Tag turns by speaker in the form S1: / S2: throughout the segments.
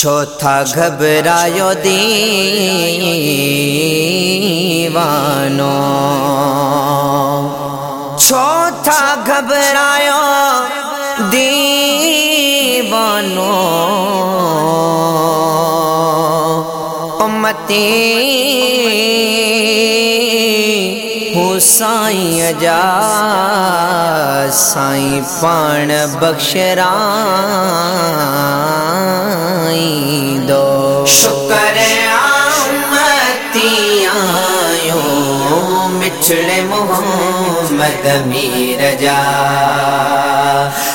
S1: چوتھا گھبرایو دیوانو چوتھا گھبرایو دیوانو امتی سائیں جا سائیں پان بخشرا دو۔
S2: شکر آمتی آیو مچھڑے محمد میر جا۔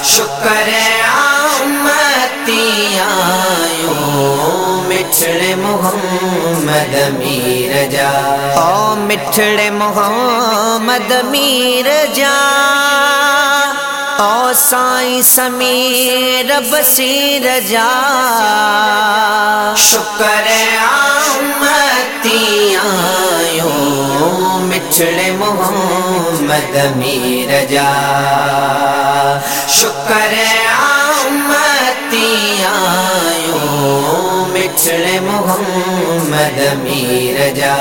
S2: شکر مچھڑے محمد میر جا۔
S1: او مٹھڑے محمد میر جا۔ او سائیں سمیر بصیر جا۔
S2: شکر آمتی آیو مچھڑے محمد میر جا۔ شکر آمتی آیو مچھڑے محمد میر جا۔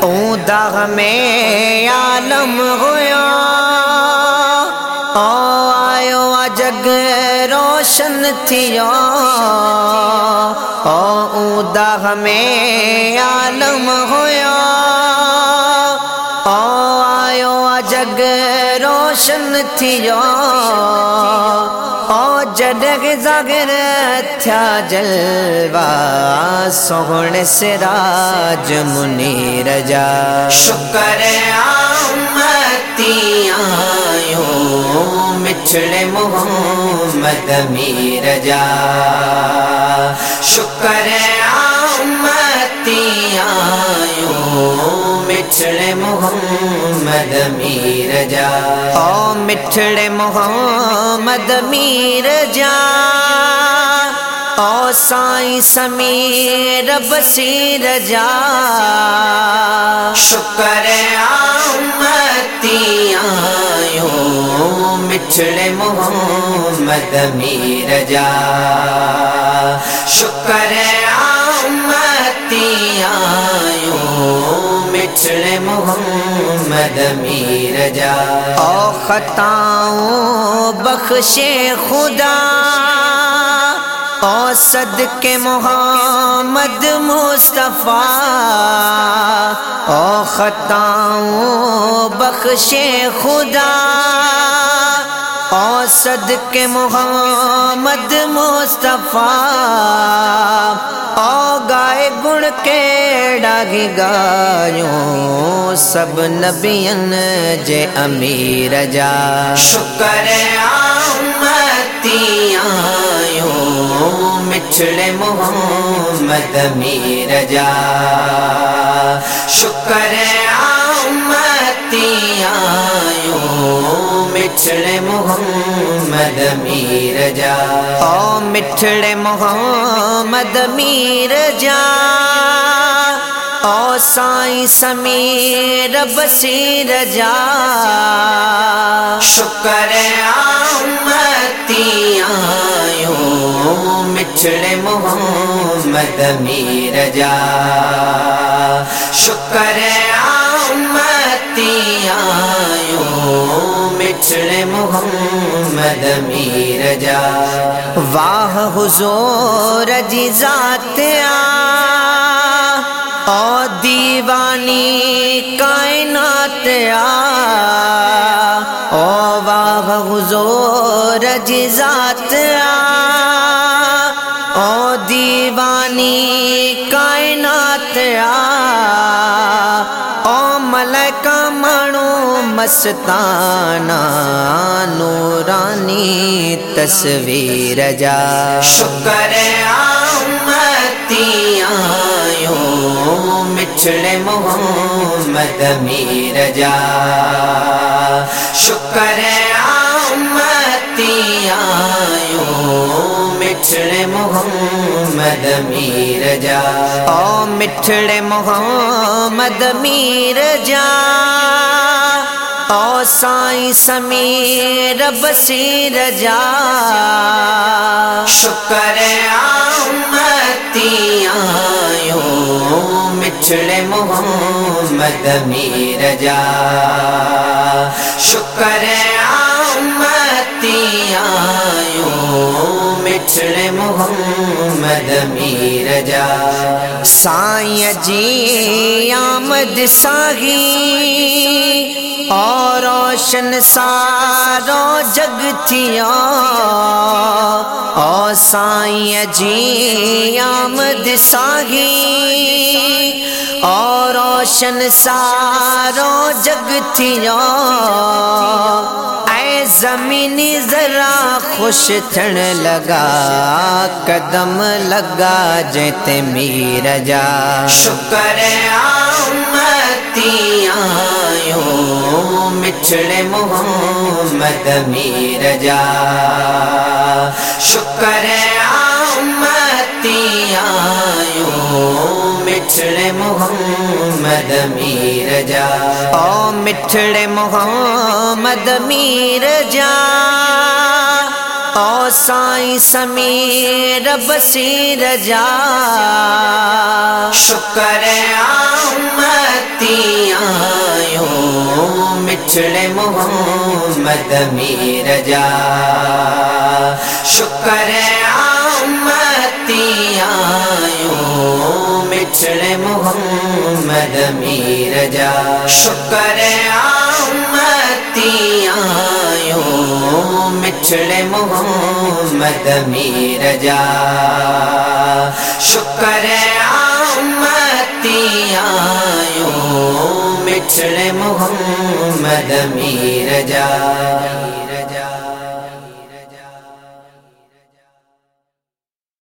S1: او داغ میں عالم ہویا۔ او آیو جگ روشن تھیا۔ او داغ میں عالم ہویا۔ او آیو جگ روشن تھیا۔ او جڈگ زاگر تھیا جلوہ، سوہن سراج منیر جا
S2: شکر آمتی آیو مچھڑے محمد میر جا۔ شکر آمتی آیو مچھڑے محمد میر جا
S1: او مٹھڑے محمد میر جا او سائیں سمیر بصیر جا
S2: شکر آمتی آیو مچھڑے محمد میر جا شکر آمتی آیو بچھڑے محمد میر جا۔
S1: او خطاؤں بخشے خدا۔ او صدق محمد مصطفیٰ۔ او خطاؤں بخشے خدا۔ او صدق محمد مصطفیٰ او گائے گڑ کے ڈاگی گایوں سب نبین جے امیر جا۔
S2: شکر آمتی آیو مچھڑے محمد میر جا۔ شکر آمتی آیو مچھڑے محمد میر جا
S1: او مٹھڑے محمد میر جا او سائیں سمیر بصیر جا
S2: شکر آمتی آیو مچھڑے محمد میر جا شکر آمتی مچھڑے محمد میر جا۔
S1: واہ حضور جی ذات آ او دیوانی کائنات آ او واہ حضور جی ذات آ او دیوانی کائنات آ او ملکہ مانو مستانہ نورانی تصویر جا۔
S2: شکر آمتی آیو مچھڑے محمد میر جا۔ شکر آمتی آیو مچھڑے محمد میر جا۔
S1: او مٹھڑے محمد میر جا۔ او سائیں سمیر بصیر جا
S2: شکر آمتی آئیوں
S1: مچھڑے محمد امیر جا۔ شکر آمتی آئیوں مچھڑے محمد میر جا۔
S3: سائیں جی آمد ساگی اور روشن سارو جگ تھیا۔ او سائیں جی آمد ساگی اور روشن سارو جگ تھیا۔ اے زمینی ذرا خوش تھن لگا قدم لگا جیتے میر جا۔
S1: شکر آمتی آیو مچھڑے محمد میر جا۔ شکر آمتی آیو مچھڑے محمد میر جا۔
S3: او مٹھڑے محمد میر جا۔ او سائیں سمیر بصیر جا۔
S1: شکر آمتی آیو مچھڑے محمد میر جا۔ شکر آمتی آیو مچھڑے محمد میر جا۔ شکر آمتی آیو مچھڑے محمد میر جا۔ شکر آمتی آئیوں مچھڑے محمد میر جا۔